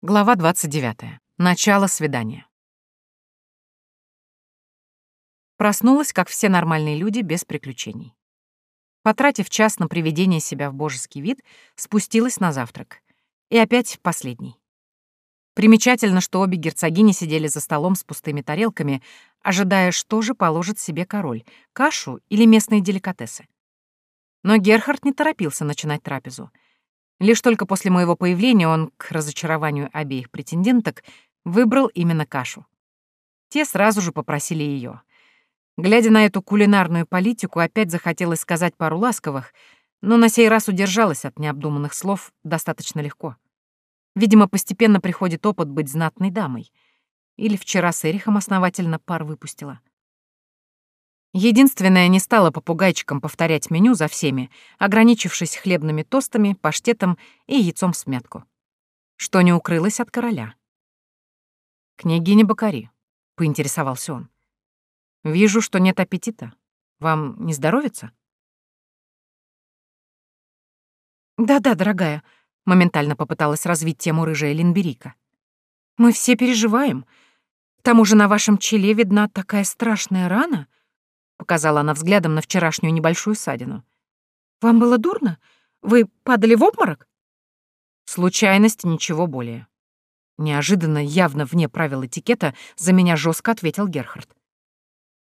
Глава 29. Начало свидания. Проснулась, как все нормальные люди, без приключений. Потратив час на приведение себя в божеский вид, спустилась на завтрак. И опять последний. Примечательно, что обе герцогини сидели за столом с пустыми тарелками, ожидая, что же положит себе король — кашу или местные деликатесы. Но Герхард не торопился начинать трапезу — Лишь только после моего появления он, к разочарованию обеих претенденток, выбрал именно кашу. Те сразу же попросили ее. Глядя на эту кулинарную политику, опять захотелось сказать пару ласковых, но на сей раз удержалась от необдуманных слов достаточно легко. Видимо, постепенно приходит опыт быть знатной дамой. Или вчера с Эрихом основательно пар выпустила. Единственное, не стала попугайчиком повторять меню за всеми, ограничившись хлебными тостами, паштетом и яйцом в смятку. Что не укрылось от короля. «Княгиня Бакари», — поинтересовался он. «Вижу, что нет аппетита. Вам не здоровится?» «Да-да, дорогая», — моментально попыталась развить тему рыжая Линберика. «Мы все переживаем. К тому же на вашем челе видна такая страшная рана», Показала она взглядом на вчерашнюю небольшую ссадину. «Вам было дурно? Вы падали в обморок?» Случайность, ничего более. Неожиданно, явно вне правил этикета, за меня жестко ответил Герхард.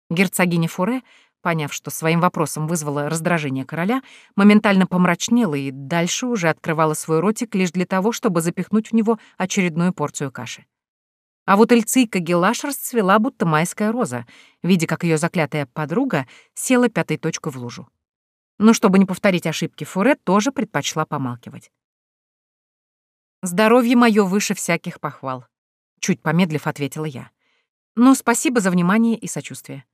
Герцогиня Фуре, поняв, что своим вопросом вызвало раздражение короля, моментально помрачнела и дальше уже открывала свой ротик лишь для того, чтобы запихнуть в него очередную порцию каши. А вот Эльцийка Гелаш расцвела, будто майская роза, видя, как ее заклятая подруга села пятой точкой в лужу. Но чтобы не повторить ошибки Фуре, тоже предпочла помалкивать. «Здоровье мое выше всяких похвал», — чуть помедлив ответила я. «Но спасибо за внимание и сочувствие».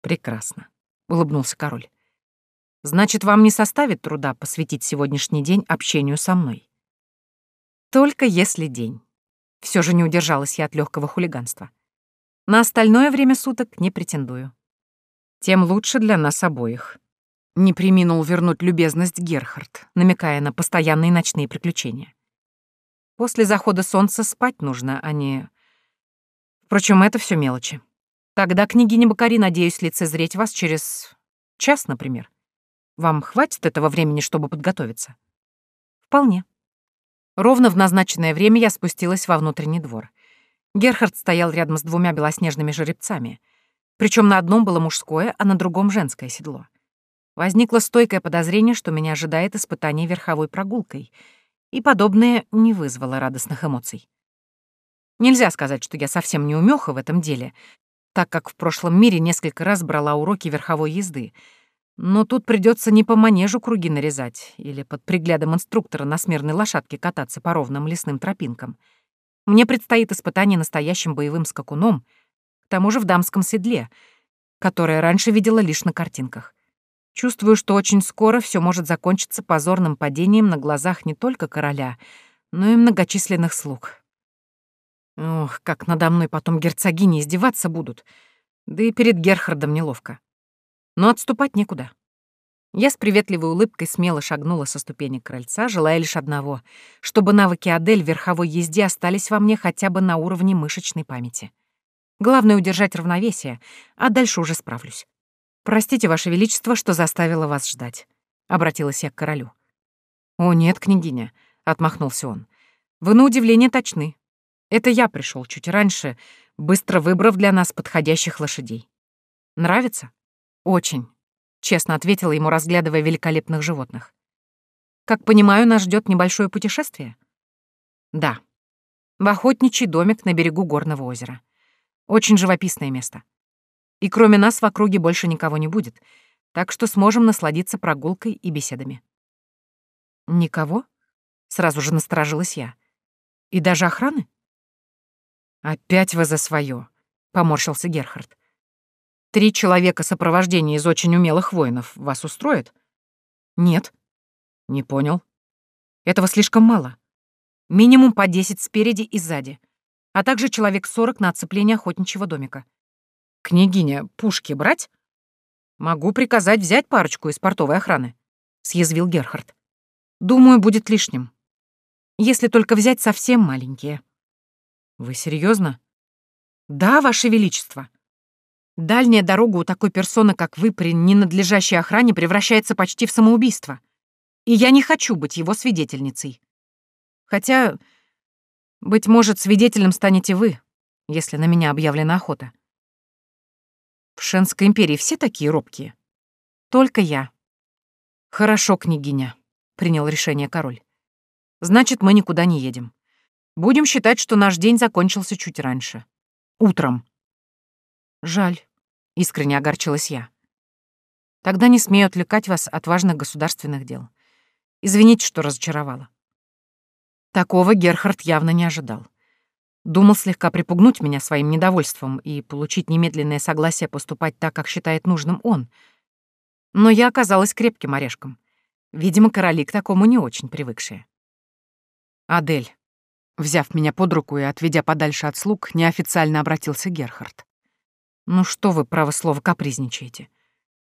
«Прекрасно», — улыбнулся король. «Значит, вам не составит труда посвятить сегодняшний день общению со мной?» «Только если день». Все же не удержалась я от легкого хулиганства. На остальное время суток не претендую. Тем лучше для нас обоих. Не приминул вернуть любезность Герхард, намекая на постоянные ночные приключения. После захода солнца спать нужно, а не... Впрочем, это все мелочи. Тогда, княгиня Бакари, надеюсь лицезреть вас через час, например. Вам хватит этого времени, чтобы подготовиться? Вполне. Ровно в назначенное время я спустилась во внутренний двор. Герхард стоял рядом с двумя белоснежными жеребцами. Причем на одном было мужское, а на другом женское седло. Возникло стойкое подозрение, что меня ожидает испытание верховой прогулкой, и подобное не вызвало радостных эмоций. Нельзя сказать, что я совсем не умеха в этом деле, так как в прошлом мире несколько раз брала уроки верховой езды — но тут придется не по манежу круги нарезать или под приглядом инструктора на смирной лошадке кататься по ровным лесным тропинкам. Мне предстоит испытание настоящим боевым скакуном, к тому же в дамском седле, которое раньше видела лишь на картинках. Чувствую, что очень скоро все может закончиться позорным падением на глазах не только короля, но и многочисленных слуг. Ох, как надо мной потом герцогини издеваться будут. Да и перед Герхардом неловко но отступать некуда. Я с приветливой улыбкой смело шагнула со ступени крыльца, желая лишь одного — чтобы навыки Адель верховой езде остались во мне хотя бы на уровне мышечной памяти. Главное — удержать равновесие, а дальше уже справлюсь. «Простите, Ваше Величество, что заставила вас ждать», — обратилась я к королю. «О, нет, княгиня», — отмахнулся он. «Вы на удивление точны. Это я пришел чуть раньше, быстро выбрав для нас подходящих лошадей. Нравится?» «Очень», — честно ответила ему, разглядывая великолепных животных. «Как понимаю, нас ждет небольшое путешествие?» «Да. В охотничий домик на берегу горного озера. Очень живописное место. И кроме нас в округе больше никого не будет, так что сможем насладиться прогулкой и беседами». «Никого?» — сразу же насторожилась я. «И даже охраны?» «Опять вы за свое, поморщился Герхард. Три человека сопровождения из очень умелых воинов вас устроит? Нет. Не понял. Этого слишком мало. Минимум по десять спереди и сзади, а также человек сорок на оцепление охотничьего домика. Княгиня, пушки брать? Могу приказать взять парочку из портовой охраны, съязвил Герхард. Думаю, будет лишним. Если только взять совсем маленькие. Вы серьезно? Да, Ваше Величество. Дальняя дорога у такой персоны, как вы, при ненадлежащей охране превращается почти в самоубийство. И я не хочу быть его свидетельницей. Хотя, быть может, свидетелем станете вы, если на меня объявлена охота. В Шенской империи все такие робкие. Только я. Хорошо, княгиня, принял решение король. Значит, мы никуда не едем. Будем считать, что наш день закончился чуть раньше. Утром. Жаль, искренне огорчилась я. Тогда не смею отвлекать вас от важных государственных дел. Извините, что разочаровала. Такого Герхард явно не ожидал. Думал слегка припугнуть меня своим недовольством и получить немедленное согласие поступать так, как считает нужным он. Но я оказалась крепким орешком. Видимо, короли к такому не очень привыкшие. «Адель», взяв меня под руку и отведя подальше от слуг, неофициально обратился Герхард. «Ну что вы, право слово, капризничаете?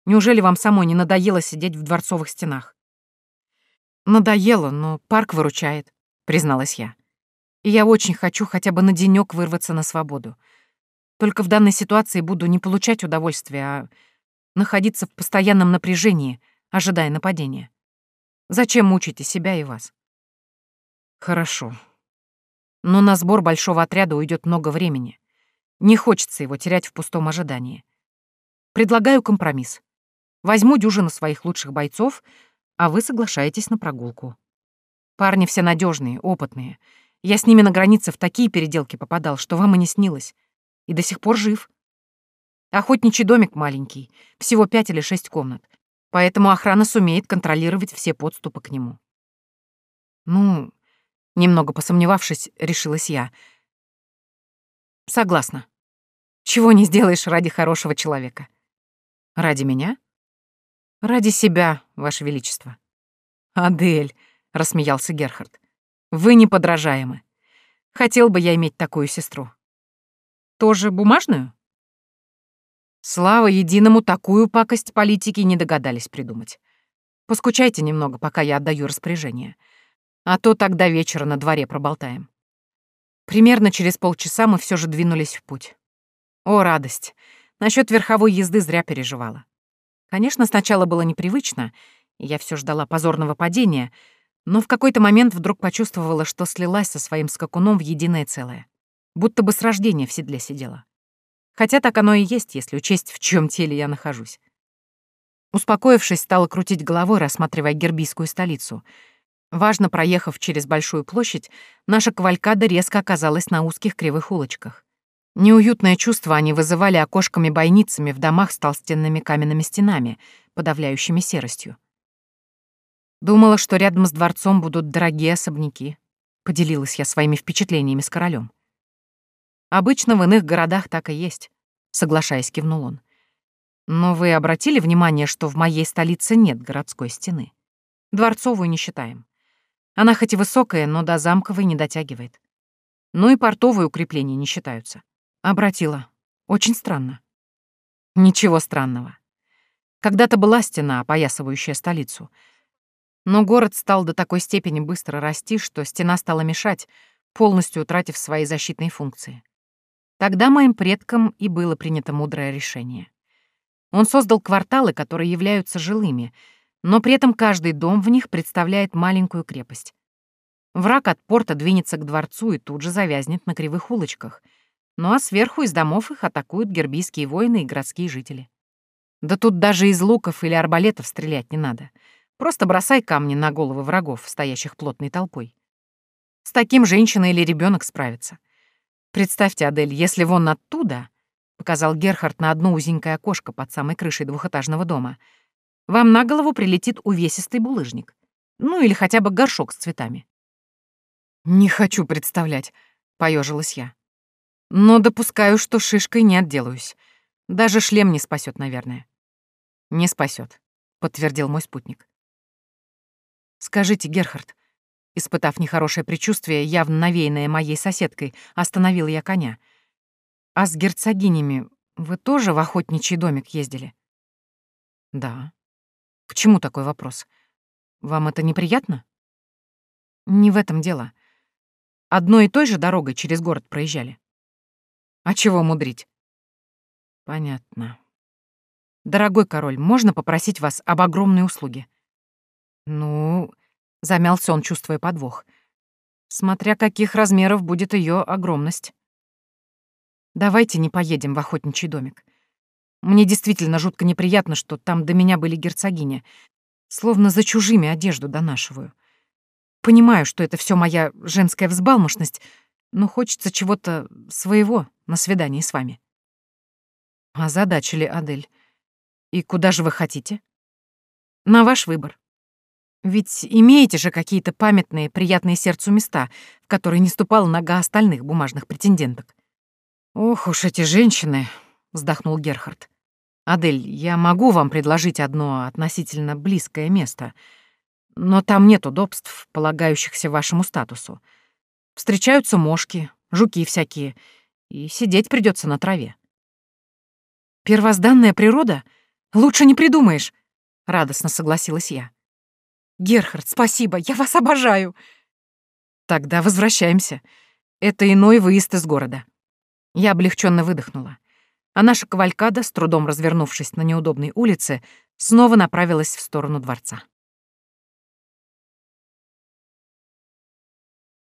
Неужели вам самой не надоело сидеть в дворцовых стенах?» «Надоело, но парк выручает», — призналась я. И я очень хочу хотя бы на денёк вырваться на свободу. Только в данной ситуации буду не получать удовольствия, а находиться в постоянном напряжении, ожидая нападения. Зачем мучите себя и вас? Хорошо. Но на сбор большого отряда уйдет много времени. Не хочется его терять в пустом ожидании. Предлагаю компромисс. Возьму дюжину своих лучших бойцов, а вы соглашаетесь на прогулку. Парни все надежные, опытные — я с ними на границе в такие переделки попадал, что вам и не снилось. И до сих пор жив. Охотничий домик маленький, всего пять или шесть комнат, поэтому охрана сумеет контролировать все подступы к нему. Ну, немного посомневавшись, решилась я. Согласна. Чего не сделаешь ради хорошего человека? Ради меня? Ради себя, Ваше Величество. Адель, рассмеялся Герхард. Вы неподражаемы. Хотел бы я иметь такую сестру. Тоже бумажную? Слава единому, такую пакость политики не догадались придумать. Поскучайте немного, пока я отдаю распоряжение. А то тогда вечера на дворе проболтаем. Примерно через полчаса мы все же двинулись в путь. О, радость! Насчет верховой езды зря переживала. Конечно, сначала было непривычно, и я все ждала позорного падения — но в какой-то момент вдруг почувствовала, что слилась со своим скакуном в единое целое. Будто бы с рождения в седле сидела. Хотя так оно и есть, если учесть, в чьем теле я нахожусь. Успокоившись, стала крутить головой, рассматривая гербийскую столицу. Важно проехав через большую площадь, наша кавалькада резко оказалась на узких кривых улочках. Неуютное чувство они вызывали окошками-бойницами в домах с толстенными каменными стенами, подавляющими серостью. Думала, что рядом с дворцом будут дорогие особняки. Поделилась я своими впечатлениями с королем. Обычно в иных городах так и есть, соглашаясь, кивнул он. Но вы обратили внимание, что в моей столице нет городской стены? Дворцовую не считаем. Она хоть и высокая, но до замковой не дотягивает. Ну и портовые укрепления не считаются. Обратила. Очень странно. Ничего странного. Когда-то была стена, опоясывающая столицу — но город стал до такой степени быстро расти, что стена стала мешать, полностью утратив свои защитные функции. Тогда моим предкам и было принято мудрое решение. Он создал кварталы, которые являются жилыми, но при этом каждый дом в них представляет маленькую крепость. Враг от порта двинется к дворцу и тут же завязнет на кривых улочках. Ну а сверху из домов их атакуют гербийские воины и городские жители. Да тут даже из луков или арбалетов стрелять не надо — Просто бросай камни на головы врагов, стоящих плотной толпой. С таким женщина или ребенок справится. Представьте, Адель, если вон оттуда, — показал Герхард на одно узенькое окошко под самой крышей двухэтажного дома, — вам на голову прилетит увесистый булыжник. Ну или хотя бы горшок с цветами. «Не хочу представлять», — поежилась я. «Но допускаю, что шишкой не отделаюсь. Даже шлем не спасет, наверное». «Не спасет, подтвердил мой спутник. «Скажите, Герхард», испытав нехорошее предчувствие, явно навеянное моей соседкой, остановил я коня. «А с герцогинями вы тоже в охотничий домик ездили?» «Да». «К чему такой вопрос? Вам это неприятно?» «Не в этом дело. одной и той же дорогой через город проезжали. А чего мудрить? Понятно. Дорогой король, можно попросить вас об огромной услуге? Ну, замялся он, чувствуя подвох. Смотря каких размеров будет ее огромность. Давайте не поедем в охотничий домик. Мне действительно жутко неприятно, что там до меня были герцогини. Словно за чужими одежду донашиваю. Понимаю, что это все моя женская взбалмошность, но хочется чего-то своего на свидании с вами. Озадачили Адель. И куда же вы хотите? На ваш выбор. Ведь имеете же какие-то памятные, приятные сердцу места, в которые не ступала нога остальных бумажных претенденток. Ох уж эти женщины, вздохнул Герхард. Адель, я могу вам предложить одно относительно близкое место, но там нет удобств, полагающихся вашему статусу. Встречаются мошки, жуки всякие, и сидеть придется на траве. Первозданная природа? Лучше не придумаешь, радостно согласилась я. Герхард, спасибо, я вас обожаю. Тогда возвращаемся. Это иной выезд из города. Я облегченно выдохнула а наша кавалькада, с трудом развернувшись на неудобной улице, снова направилась в сторону дворца.